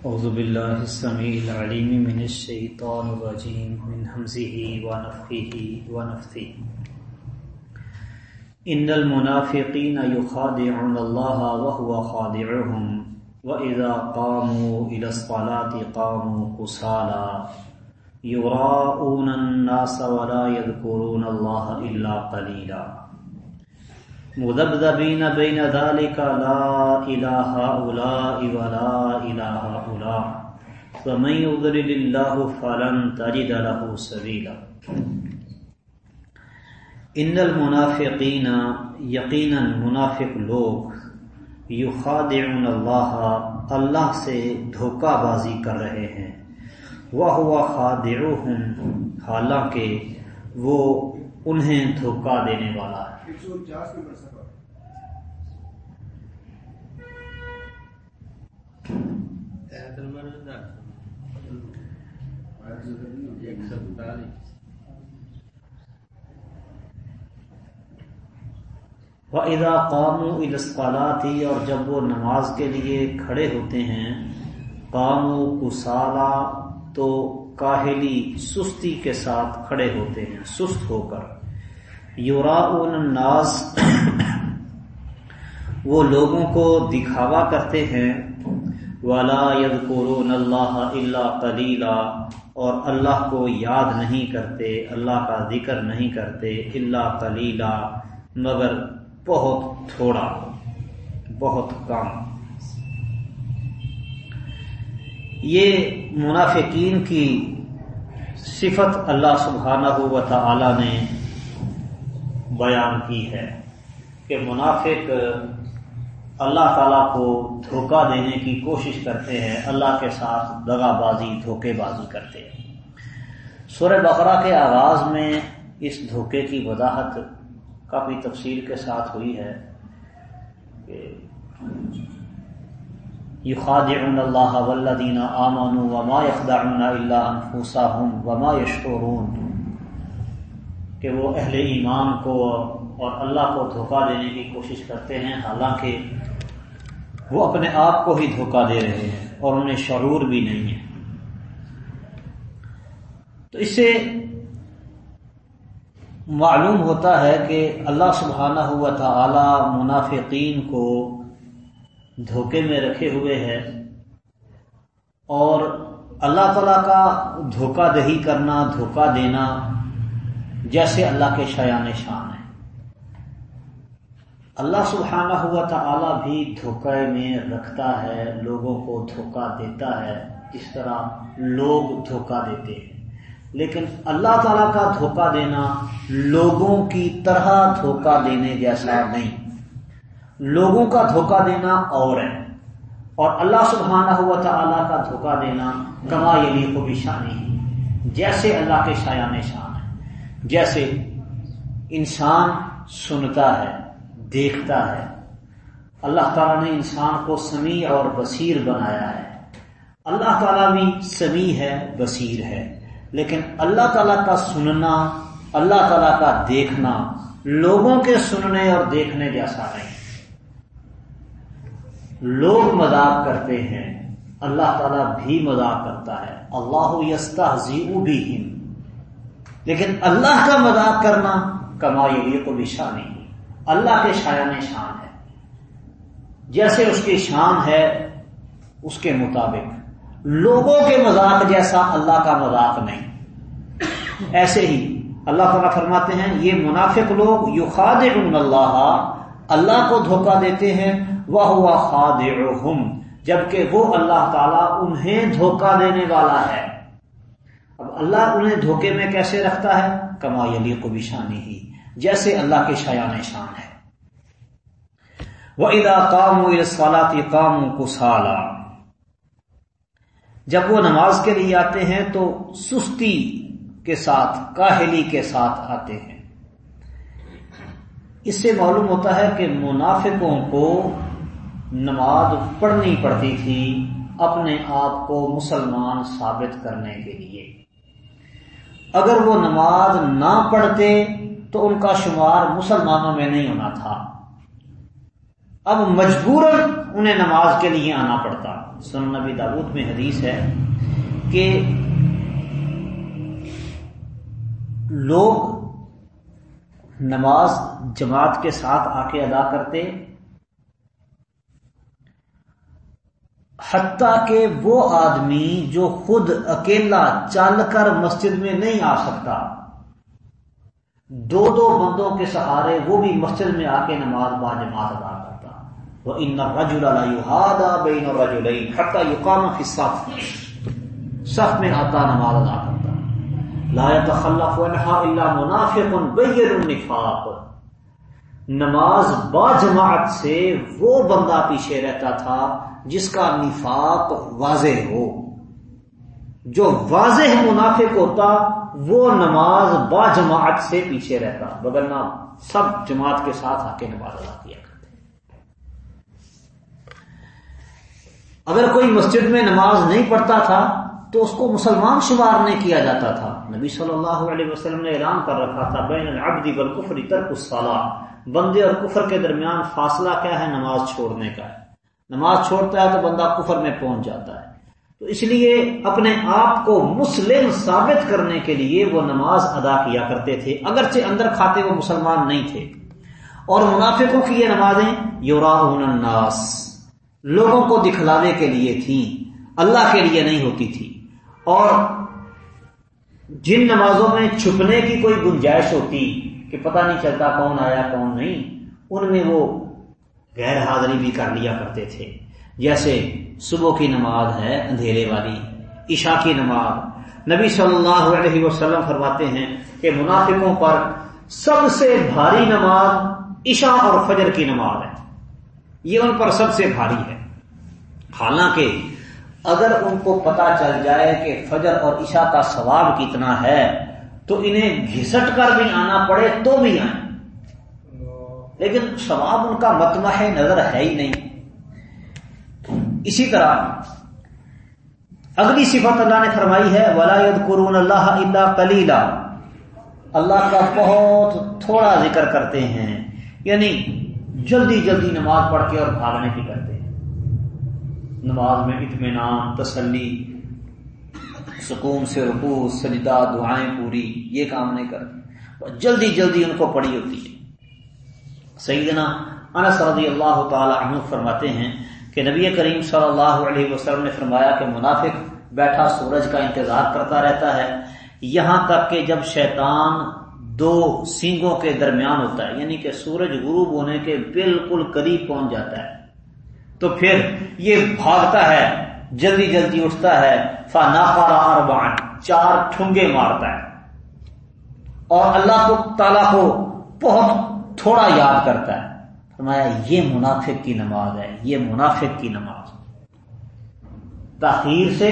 أعوذ بالله السميع العليم من الشيطان الرجيم، من همزه ونفخه ونفثه. إن المنافقين يخادعون الله وهو خادعهم، وإذا قاموا إلى الصلاة قاموا كسالا يراءون الناس ولا يذكرون الله إلا قليلا. مذبذبين بين ذلك لا إله هؤلاء ولا إله هؤلاء فمن يضلل الله فلن تجد له سبيلا ان المنافقین یقینا منافق لوگ یخادعون اللہ اللہ سے دھوکہ بازی کر رہے ہیں۔ وہ ہوا خادعهم حالانکہ وہ انہیں دھوکہ دینے والا ہے۔ وَإِذَا قَامُوا إِلَى الصَّلَاةِ اور جب وہ نماز کے لیے کھڑے ہوتے ہیں قاموا کسالا تو کاہلی سستی کے ساتھ کھڑے ہوتے ہیں سست ہو کر۔ یوراؤن الناس، وہ لوگوں کو دکھاوا کرتے ہیں، ولا يذكرون اللہ الا قلیلا اور اللہ کو یاد نہیں کرتے، اللہ کا ذکر نہیں کرتے اللہ قلیلا مگر بہت تھوڑا، بہت کم۔ یہ منافقین کی صفت اللہ سبحانہ و تعالی نے بیان کی ہے کہ منافق اللہ تعالیٰ کو دھوکہ دینے کی کوشش کرتے ہیں، اللہ کے ساتھ دگا بازی، دھوکے بازی کرتے ہیں۔ سورہ بقرہ کے آغاز میں اس دھوکے کی وضاحت کافی تفصیل کے ساتھ ہوئی ہے کہ یخادعون اللہ والذین آمنوا وما یخدعون الا انفسهم وما یشعرون۔ کہ وہ اہل ایمان کو اور اللہ کو دھوکہ دینے کی کوشش کرتے ہیں، حالانکہ وہ اپنے آپ کو ہی دھوکہ دے رہے ہیں اور انہیں شعور بھی نہیں ہے تو اس سے معلوم ہوتا ہے کہ اللہ سبحانہ ہوا تعالی منافقین کو دھوکے میں رکھے ہوئے ہے اور اللہ تعالیٰ کا دھوکہ دہی کرنا، دھوکہ دینا جیسے اللہ کے شایان شان ہے اللہ سبحانہ ہوا تعالی بھی دھوکے میں رکھتا ہے، لوگوں کو دھوکہ دیتا ہے اس طرح لوگ دھوکہ دیتے ہیں۔ لیکن اللہ تعالیٰ کا دھوکہ دینا لوگوں کی طرح دھوکہ دینے جیسا نہیں۔ لوگوں کا دھوکہ دینا اور ہے۔ اور اللہ سبحانہ ہوا تعالیٰ کا دھوکہ دینا کما یلی کو بھی شانی جیسے اللہ کے شایان شان جیسے انسان سنتا ہے، دیکھتا ہے۔ اللہ تعالیٰ نے انسان کو سمیع اور بصیر بنایا ہے۔ اللہ تعالیٰ بھی سمیع ہے، بصیر ہے۔ لیکن اللہ تعالیٰ کا سننا، اللہ تعالیٰ کا دیکھنا لوگوں کے سننے اور دیکھنے جیسا نہیں۔ لوگ مذاق کرتے ہیں، اللہ تعالیٰ بھی مذاق کرتا ہے۔ اللہ یستا بھی لیکن اللہ کا مذاق کرنا کمائی یہ کو بھی شانی اللہ کے شایان شان ہے۔ جیسے اس کی شان ہے، اس کے مطابق۔ لوگوں کے مذاق جیسا اللہ کا مذاق نہیں۔ ایسے ہی اللہ تعالیٰ فرماتے ہیں، یہ منافق لوگ یو خاد اللہ اللہ کو دھوکہ دیتے ہیں وہ ہوا خاد جبکہ وہ اللہ تعالیٰ انہیں دھوکہ دینے والا ہے۔ اب اللہ انہیں دھوکے میں کیسے رکھتا ہے؟ کما علی کو بھی شانی ہی، جیسے اللہ کے شایان شان ہے۔ وہ ادا کام سوالاتی کام کو جب وہ نماز کے لیے آتے ہیں تو سستی کے ساتھ، کاہلی کے ساتھ آتے ہیں۔ اس سے معلوم ہوتا ہے کہ منافقوں کو نماز پڑھنی پڑتی تھی اپنے آپ کو مسلمان ثابت کرنے کے لیے۔ اگر وہ نماز نہ پڑھتے تو ان کا شمار مسلمانوں میں نہیں ہونا تھا۔ اب مجبور انہیں نماز کے لیے آنا پڑتا۔ سن نبی داود میں حدیث ہے کہ لوگ نماز جماعت کے ساتھ آ کے ادا کرتے حتیٰ کہ وہ آدمی جو خود اکیلا چل کر مسجد میں نہیں آ سکتا۔ دو دو بندوں کے سہارے وہ بھی مسجد میں آ کے نماز با جماعت ادا کرتا۔ وہ ان رجول بین رجولین حتیٰ یقام فی صف میں آتا نماز ادا کرتا۔ لا يتخلف عنها الا منافق النفاق نماز با جماعت سے وہ بندہ پیچھے رہتا تھا جس کا نفاق واضح ہو۔ جو واضح منافق ہوتا، وہ نماز با جماعت سے پیچھے رہتا۔ بگرنا سب جماعت کے ساتھ آ کے نماز ادا کیا کرتے اگر کوئی مسجد میں نماز نہیں پڑھتا تھا، تو اس کو مسلمان شمار نہیں کیا جاتا تھا۔ نبی صلی اللہ علیہ وسلم نے اعلان کر رکھا تھا، بین العبد والکفر ترک الصلاح بندے اور کفر کے درمیان فاصلہ کیا ہے نماز چھوڑنے کا۔ ہے نماز چھوڑتا ہے تو بندہ کفر میں پہنچ جاتا ہے۔ تو اس لیے اپنے آپ کو مسلم ثابت کرنے کے لیے وہ نماز ادا کیا کرتے تھے، اگرچہ اندر کھاتے وہ مسلمان نہیں تھے۔ اور منافقوں کی یہ نمازیں یورا الناس، لوگوں کو دکھلانے کے لیے تھیں، اللہ کے لیے نہیں ہوتی تھی۔ اور جن نمازوں میں چھپنے کی کوئی گنجائش ہوتی کہ پتہ نہیں چلتا کون آیا کون نہیں، ان میں وہ غیر حاضری بھی کر لیا کرتے تھے۔ جیسے صبح کی نماز ہے، اندھیرے والی، عشاء کی نماز۔ نبی صلی اللہ علیہ وسلم فرماتے ہیں کہ منافقوں پر سب سے بھاری نماز عشاء اور فجر کی نماز ہے۔ یہ ان پر سب سے بھاری ہے۔ حالانکہ اگر ان کو پتا چل جائے کہ فجر اور عشاء کا ثواب کتنا ہے، تو انہیں گھسٹ کر بھی آنا پڑے تو بھی آئیں۔ لیکن ثواب ان کا متمح نظر ہے ہی نہیں۔ اسی طرح اگلی صفت اللہ نے فرمائی ہے ولاد قرون اللہ اللہ کلیلہ اللہ کا بہت تھوڑا ذکر کرتے ہیں یعنی جلدی جلدی نماز پڑھ کے اور بھاگنے کی کرتے ہیں۔ نماز میں اطمینان، تسلی، سکون سے رکو سجدہ، دعائیں پوری، یہ کام نہیں کرتے۔ جلدی جلدی ان کو پڑی ہوتی ہے۔ سیدنا انس رضی اللہ تعالی عنہ فرماتے ہیں کہ نبی کریم صلی اللہ علیہ وسلم نے فرمایا کہ منافق بیٹھا سورج کا انتظار کرتا رہتا ہے۔ یہاں تک کہ جب شیطان دو سینگوں کے درمیان ہوتا ہے یعنی کہ سورج غروب ہونے کے بالکل قریب پہنچ جاتا ہے، تو پھر یہ بھاگتا ہے، جلدی جلدی اٹھتا ہے۔ فانا اربان چار ٹھنگے مارتا ہے۔ اور اللہ کو، تعالیٰ کو بہت تھوڑا یاد کرتا ہے۔ فرمایا، یہ منافق کی نماز ہے، یہ منافق کی نماز۔ تاخیر سے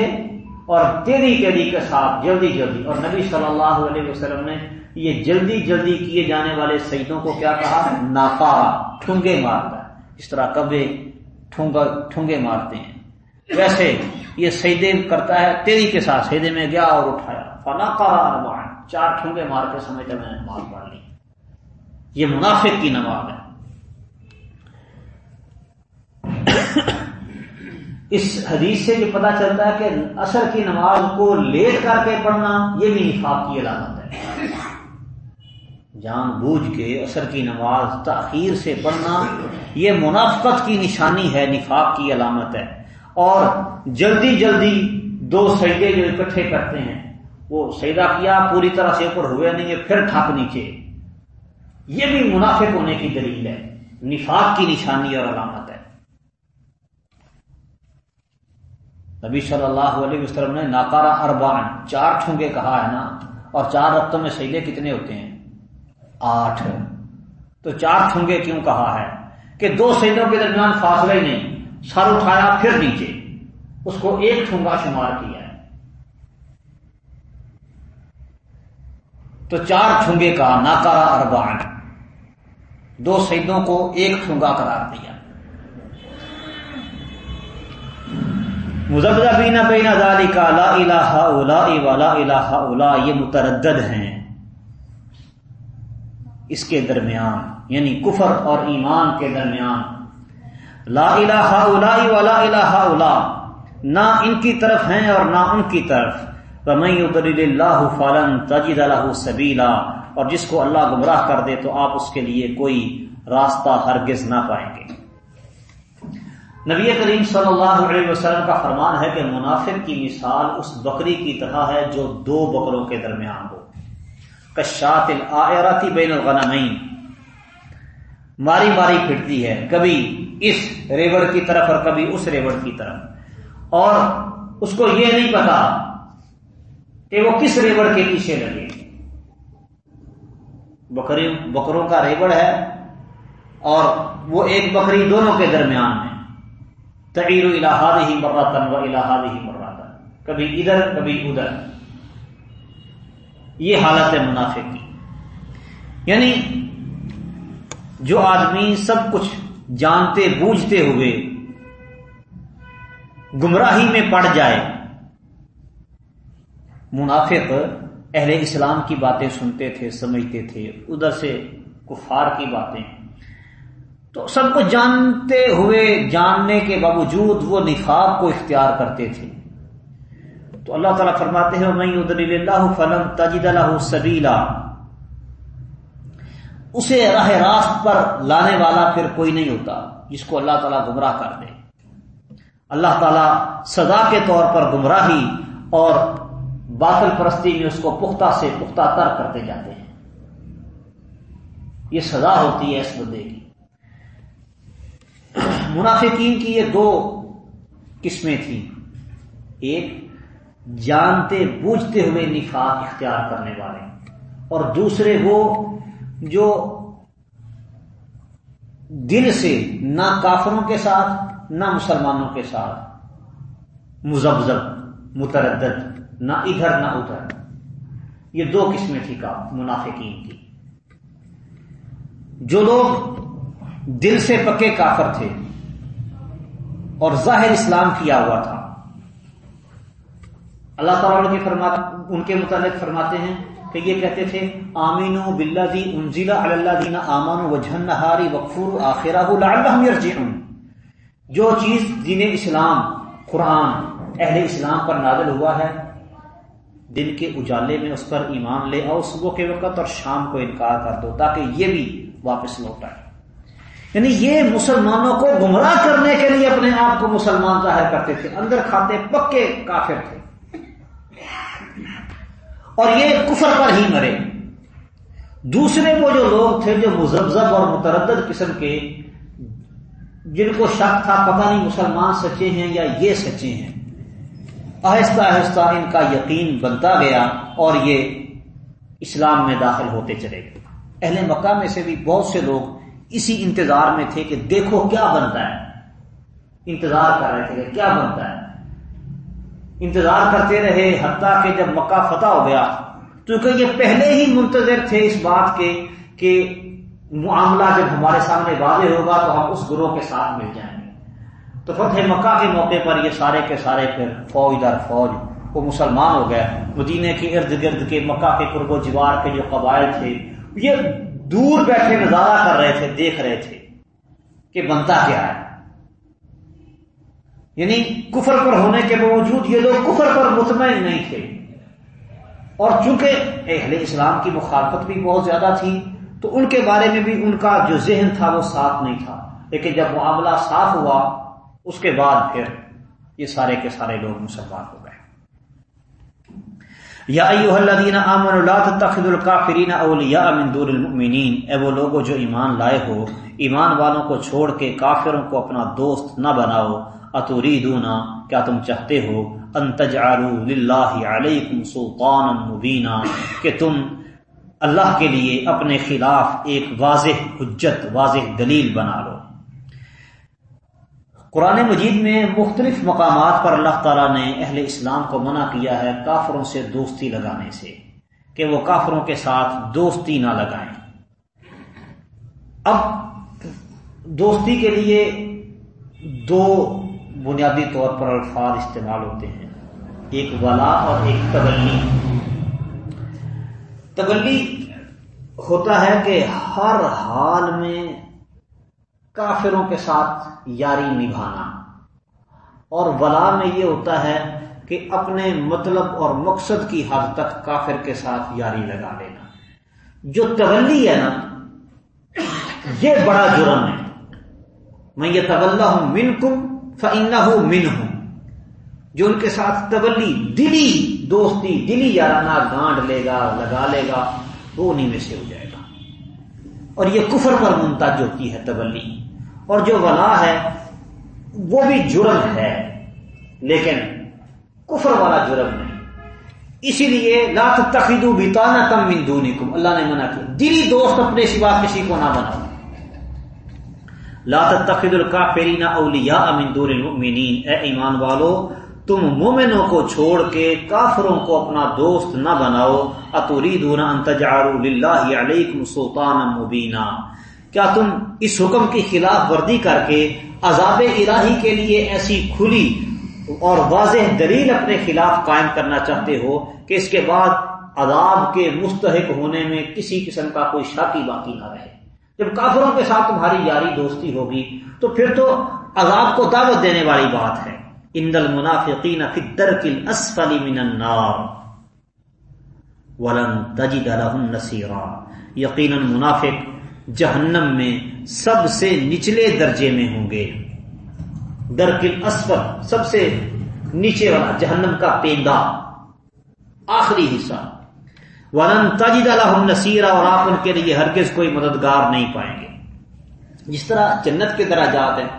اور تیری تیری کے ساتھ جلدی جلدی۔ اور نبی صلی اللہ علیہ وسلم نے یہ جلدی جلدی کیے جانے والے سعیدوں کو کیا کہا؟ ناکارا ٹھنگے مارتا ہے۔ اس طرح کبے ٹھونگے مارتے ہیں۔ ویسے یہ سیدے کرتا ہے، تیری کے ساتھ سیدے میں گیا اور اٹھایا۔ فنا چار ٹھونگے مار کے سمجھتا میں نے نماز پڑھ لی۔ یہ منافق کی نماز ہے۔ اس حدیث سے یہ پتا چلتا ہے کہ اثر کی نماز کو لیٹ کر کے پڑھنا یہ بھی نفاق کی علامت ہے۔ جان بوجھ کے اثر کی نماز تاخیر سے پڑھنا یہ منافقت کی نشانی ہے، نفاق کی علامت ہے۔ اور جلدی جلدی دو سیدے جو اکٹھے کرتے ہیں، وہ سیدا کیا، پوری طرح سے اوپر ہوئے نہیں ہے پھر ٹھپ نیچے۔ یہ بھی منافق ہونے کی دلیل ہے۔ نفاق کی نشانی اور علامت ہے۔ نبی صلی اللہ علیہ وسلم نے ناکارا اربان چار ٹھونگے کہا ہے نا، اور چار رقتوں میں سیدے کتنے ہوتے ہیں؟ آٹھ۔ تو چار ٹھنگے کیوں کہا ہے؟ کہ دو سیدوں کے درمیان فاصلہ ہی نہیں، سر اٹھایا پھر نیچے۔ اس کو ایک ٹھنگا شمار کیا ہے۔ تو چار ٹھنگے کا ناکارا اربان دو سیدوں کو ایک ٹھنگا قرار دیا۔ مزبدہ بینا بینا ذالی کا لا الہ اولا لا الہ اولا یہ متردد ہیں۔ اس کے درمیان یعنی کفر اور ایمان کے درمیان، لا الہ الا ولا الہ الا نہ ان کی طرف ہیں اور نہ ان کی طرف۔ ومن يضلل الله فلن تجد له سبیلا اور جس کو اللہ گمراہ کر دے تو آپ اس کے لیے کوئی راستہ ہرگز نہ پائیں گے۔ نبی کریم صلی اللہ علیہ وسلم کا فرمان ہے کہ منافق کی مثال اس بکری کی طرح ہے جو دو بکروں کے درمیان ہو۔ کشات الآراتی بین الغنمین۔ ماری ماری پھرتی ہے، کبھی اس ریوڑ کی طرف اور کبھی اس ریوڑ کی طرف۔ اور اس کو یہ نہیں پتا کہ وہ کس ریوڑ کے پیچھے لگے۔ بکری بکروں کا ریوڑ ہے اور وہ ایک بکری دونوں کے درمیان ہے۔ تعیر الہاد ہی مراتن و الہاد ہی مراتن کبھی ادھر کبھی ادھر۔ یہ حالت ہے منافع کی۔ یعنی جو آدمی سب کچھ جانتے، بوجھتے ہوئے گمراہی میں پڑ جائے، منافق اہل اسلام کی باتیں سنتے تھے، سمجھتے تھے، ادھر سے کفار کی باتیں۔ تو سب کو جانتے ہوئے، جاننے کے باوجود وہ نفاق کو اختیار کرتے تھے۔ تو اللہ تعالیٰ فرماتے ہیں میں اللہ فلم تجد اللہ سبیلا اسے راہ راست پر لانے والا پھر کوئی نہیں ہوتا، جس کو اللہ تعالیٰ گمراہ کر دے۔ اللہ تعالیٰ سزا کے طور پر گمراہی اور باطل پرستی میں اس کو پختہ سے پختہ تر کرتے جاتے ہیں۔ یہ سزا ہوتی ہے اس بندے کی۔ منافقین کی یہ دو قسمیں تھیں۔ ایک، جانتے بوجھتے ہوئے نفاق اختیار کرنے والے۔ اور دوسرے، وہ جو دل سے نہ کافروں کے ساتھ، نہ مسلمانوں کے ساتھ۔ مزبزب متردد۔ نہ ادھر نہ ادھر۔ یہ دو قسمیں تھی کا منافقین کی۔ جو لوگ دل سے پکے کافر تھے اور ظاہر اسلام کیا ہوا تھا۔ اللہ تعالیٰ کی فرما، ان کے متعلق فرماتے ہیں کہ یہ کہتے تھے آمین و بلّہ دی انزیلا اللہ دینا آمان و جھن نہاری وقفور آخرا جو چیز دین اسلام، قرآن، اہل اسلام پر نازل ہوا ہے دن کے اجالے میں اس پر ایمان لے آؤ، صبح کے وقت اور شام کو انکار کر دو، تاکہ یہ بھی واپس لوٹ آئے۔ یعنی یہ مسلمانوں کو گمراہ کرنے کے لیے اپنے آپ کو مسلمان ظاہر کرتے تھے، اندر کھاتے پکے کافر تھے۔ اور یہ کفر پر ہی مرے۔ دوسرے وہ جو لوگ تھے جو مزبزب اور متردد قسم کے، جن کو شک تھا، پتہ نہیں مسلمان سچے ہیں یا یہ سچے ہیں۔ آہستہ آہستہ ان کا یقین بنتا گیا اور یہ اسلام میں داخل ہوتے چلے گئے۔ اہل مکہ میں سے بھی بہت سے لوگ اسی انتظار میں تھے کہ دیکھو کیا بنتا ہے۔ انتظار کر رہے تھے کہ کیا بنتا ہے۔ انتظار کرتے رہے حتیٰ کہ جب مکہ فتح ہو گیا کیونکہ یہ پہلے ہی منتظر تھے اس بات کے کہ معاملہ جب ہمارے سامنے واضح ہوگا تو ہم اس گروہ کے ساتھ مل جائیں۔ تو فتح مکہ کے موقع پر یہ سارے کے سارے پھر فوج در فوج وہ مسلمان ہو گئے۔ مدینے کے ارد گرد کے مکہ کے قرب و جوار کے جو قبائل تھے، یہ دور بیٹھے نظارہ کر رہے تھے، دیکھ رہے تھے کہ بنتا کیا ہے۔ یعنی کفر پر ہونے کے باوجود یہ لوگ کفر پر مطمئن نہیں تھے۔ اور چونکہ اہل اسلام کی مخالفت بھی بہت زیادہ تھی، تو ان کے بارے میں بھی ان کا جو ذہن تھا وہ صاف نہیں تھا۔ لیکن جب معاملہ صاف ہوا اس کے بعد پھر یہ سارے کے سارے لوگ مسلمان ہو گئے۔ یا ایوہ الذین آمنوا لا تتخذوا الکافرین اولیاء من دون المؤمنین۔ اے وہ لوگوں جو ایمان لائے ہو، ایمان والوں کو چھوڑ کے کافروں کو اپنا دوست نہ بناؤ۔ اتوریدونا کیا تم چاہتے ہو؟ ان تجعلوا للہ علیکم سلطانا مبینا، کہ تم اللہ کے لیے اپنے خلاف ایک واضح حجت، واضح دلیل بنا لو۔ قرآن مجید میں مختلف مقامات پر اللہ تعالیٰ نے اہل اسلام کو منع کیا ہے کافروں سے دوستی لگانے سے، کہ وہ کافروں کے ساتھ دوستی نہ لگائیں۔ اب دوستی کے لیے دو بنیادی طور پر الفاظ استعمال ہوتے ہیں۔ ایک ولا اور ایک تبلی۔ تبلی ہوتا ہے کہ ہر حال میں کافروں کے ساتھ یاری نبھانا۔ اور ولا میں یہ ہوتا ہے کہ اپنے مطلب اور مقصد کی حد تک کافر کے ساتھ یاری لگا لینا۔ جو تولی ہے نا، یہ بڑا جرم ہے۔ میں یہ طلّہ ہوں من کم فنا ہوں من ہوں جو ان کے ساتھ تولی، دلی دوستی، دلی یارانہ گانڈ لے گا، لگا لے گا، وہ انہیں میں سے ہو جائے گا۔ اور یہ کفر پر منتج ہوتی ہے تولی۔ اور جو ولا ہے، وہ بھی جرم ہے، لیکن کفر والا جرم نہیں۔ اسی لیے لات تخیدو بتانا کم من دونکم۔ اللہ نے منع کیا۔ دلی دوست اپنے سوا کسی کو نہ بناؤ۔ لا تتخذ الکافرین اولیاء من دون المؤمنین۔ اے ایمان والو، تم مومنوں کو چھوڑ کے کافروں کو اپنا دوست نہ بناؤ۔ اتریدون ان تجعلوا للہ علیکم سلطانا مبینا۔ کیا تم اس حکم کی خلاف ورزی کر کے عذاب الہی کے لیے ایسی کھلی اور واضح دلیل اپنے خلاف قائم کرنا چاہتے ہو کہ اس کے بعد عذاب کے مستحق ہونے میں کسی قسم کا کوئی شاکی باقی نہ رہے؟ جب کافروں کے ساتھ تمہاری یاری دوستی ہوگی تو پھر تو عذاب کو دعوت دینے والی بات ہے۔ ان المنافقین فی الدرک الاسفل من النار۔ ولن تجد لهم نصيرا یقینا منافق جہنم میں سب سے نچلے درجے میں ہوں گے۔ درک الاسفل سب سے نیچے والا جہنم کا پیندا۔ آخری حصہ۔ ولن تجد لهم نصيرا اور آپ ان کے لیے ہرگز کوئی مددگار نہیں پائیں گے۔ جس طرح جنت کے درجات ہیں،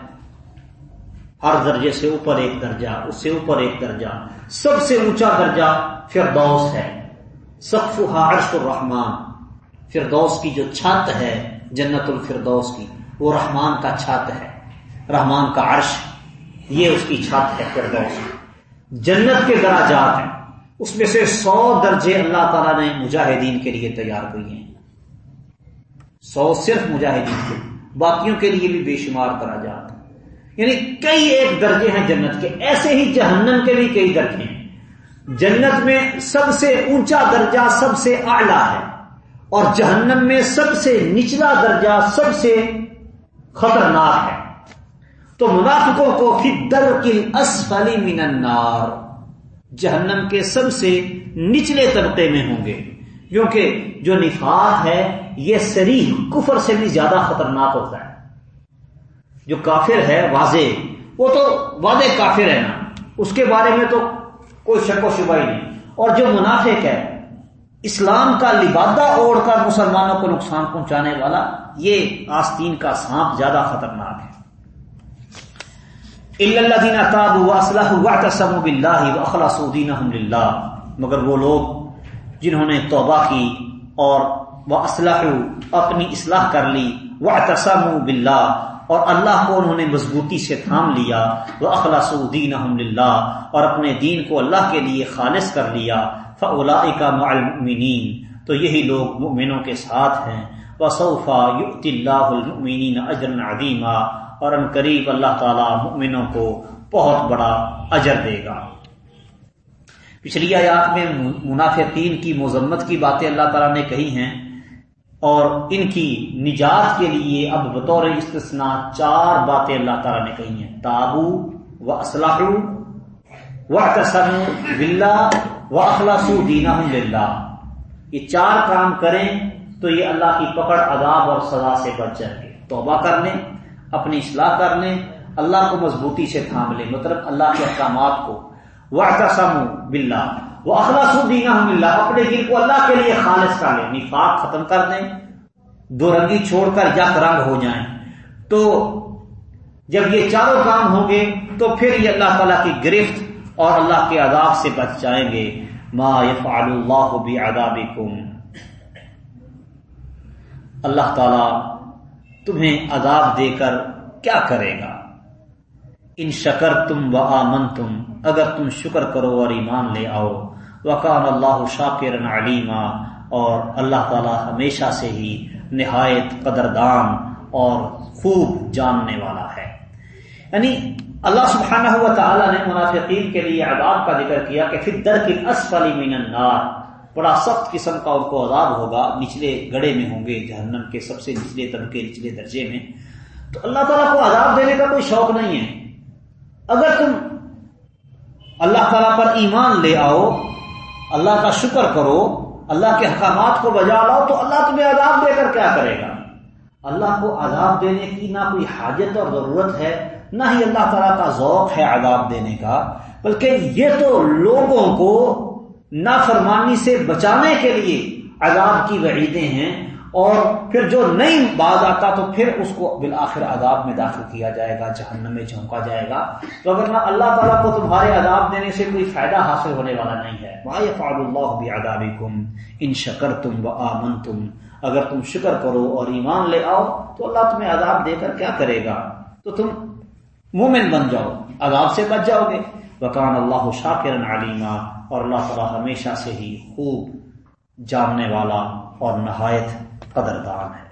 ہر درجے سے اوپر ایک درجہ، اس سے اوپر ایک درجہ۔ سب سے اونچا درجہ فردوس ہے۔ سقف عرش الرحمان فردوس کی جو چھت ہے جنت الفردوس کی۔ وہ رحمان کا چھت ہے۔ رحمان کا عرش یہ اس کی چھت ہے فردوس۔ جنت کے دراجات ہیں۔ اس میں سے سو درجے اللہ تعالیٰ نے مجاہدین کے لیے تیار کیے ہیں۔ سو صرف مجاہدین کے۔ باقیوں کے لیے بھی بے شمار دراجات۔ یعنی کئی ایک درجے ہیں جنت کے۔ ایسے ہی جہنم کے بھی کئی درجے ہیں۔ جنت میں سب سے اونچا درجہ سب سے اعلیٰ ہے۔ اور جہنم میں سب سے نچلا درجہ سب سے خطرناک ہے۔ تو منافقوں کو فدر کل من النار۔ جہنم کے سب سے نچلے طبقے میں ہوں گے۔ کیونکہ جو نفاق ہے، یہ سریح کفر سے بھی زیادہ خطرناک ہوتا ہے۔ جو کافر ہے، واضح۔ وہ تو واضح کافر ہے نا۔ اس کے بارے میں تو کوئی شک و شبہ ہی نہیں۔ اور جو منافق ہے اسلام کا لبادہ اوڑھ کر مسلمانوں کو نقصان پہنچانے والا یہ آستین کا سانپ زیادہ خطرناک ہے۔ اللہ دینا تاب اسلح وسم بلّہ اخلاص الدین مگر وہ لوگ جنہوں نے توبہ کی اور وہ اسلح اپنی اصلاح کر لی وہ تسم بلّہ اور اللہ کو انہوں نے مضبوطی سے تھام لیا وہ اخلاص الدین اور اپنے دین کو اللہ کے لیے خالص کر لیا۔ فلا کا معلومین تو یہی لوگ مؤمنوں کے ساتھ ہیں۔ وصوفا یؤت اللہ المؤمنین اجر عظیما اور ان قریب اللہ تعالی مؤمنوں کو بہت بڑا اجر دے گا۔ پچھلی آیات میں منافقین کی مذمت کی باتیں اللہ تعالیٰ نے کہی ہیں اور ان کی نجات کے لیے اب بطور استثناء چار باتیں اللہ تعالیٰ نے کہی ہیں۔ تابو و اسلح و تسم بلّہ و اخلاص دینا یہ چار کام کریں تو یہ اللہ کی پکڑ، عذاب اور سزا سے بچ جائیں گے۔ توبہ کرنے اپنی اصلاح کرنے اللہ کو مضبوطی سے تھام لیں۔ مطلب اللہ کے احکامات کو۔ وہ تسم بلّہ وہ اخلاص الدین اللہ اپنے دل کو اللہ کے لیے خالص کر لیں۔ نفاق ختم کر دیں۔ دو رنگی چھوڑ کر یک رنگ ہو جائیں۔ تو جب یہ چاروں کام ہوں گے تو پھر یہ اللہ تعالیٰ کی گرفت اور اللہ کے عذاب سے بچ جائیں گے۔ ما يفعل اللہ بعذابکم اللہ تعالیٰ تمہیں عذاب دے کر کیا کرے گا؟ ان شکر تم و آمن تم اگر تم شکر کرو اور ایمان لے آؤ۔ وقان اللہ شاکر علیما اور اللہ تعالی ہمیشہ سے ہی نہایت قدردان اور خوب جاننے والا ہے۔ یعنی اللہ سبحانہ و تعالی نے منافقین کے لیے عذاب کا ذکر کیا کہ پھر در کی اسفلی من النار۔ بڑا سخت قسم کا ان کو عذاب ہوگا، نچلے گڑے میں ہوں گے، جہنم کے سب سے نچلے طبقے، نچلے درجے میں۔ تو اللہ تعالیٰ کو عذاب دینے کا کوئی شوق نہیں ہے۔ اگر تم اللہ تعالیٰ پر ایمان لے آؤ، اللہ کا شکر کرو، اللہ کے حکامات کو بجا لاؤ، تو اللہ تمہیں عذاب دے کر کیا کرے گا؟ اللہ کو عذاب دینے کی نہ کوئی حاجت اور ضرورت ہے نہ ہی اللہ تعالیٰ کا ذوق ہے عذاب دینے کا، بلکہ یہ تو لوگوں کو نافرمانی سے بچانے کے لیے عذاب کی وعیدیں ہیں، اور پھر جو نہیں باز آتا تو پھر اس کو بالآخر عذاب میں داخل کیا جائے گا، جہنم میں جھونکا جائے گا۔ تو اگر نہ اللہ تعالیٰ کو تمہارے عذاب دینے سے کوئی فائدہ حاصل ہونے والا نہیں ہے فعل اللہ بھی آدابی کم ان شکر تم و آمن تم اگر تم شکر کرو اور ایمان لے آؤ تو اللہ تمہیں عذاب دے کر کیا کرے گا؟ تو تم مومن بن جاؤ، عذاب سے بچ جاؤ گے۔ وکان اللہ شاکر علیما، اور اللہ تعالیٰ ہمیشہ سے ہی خوب جاننے والا اور نہایت قدردان ہے۔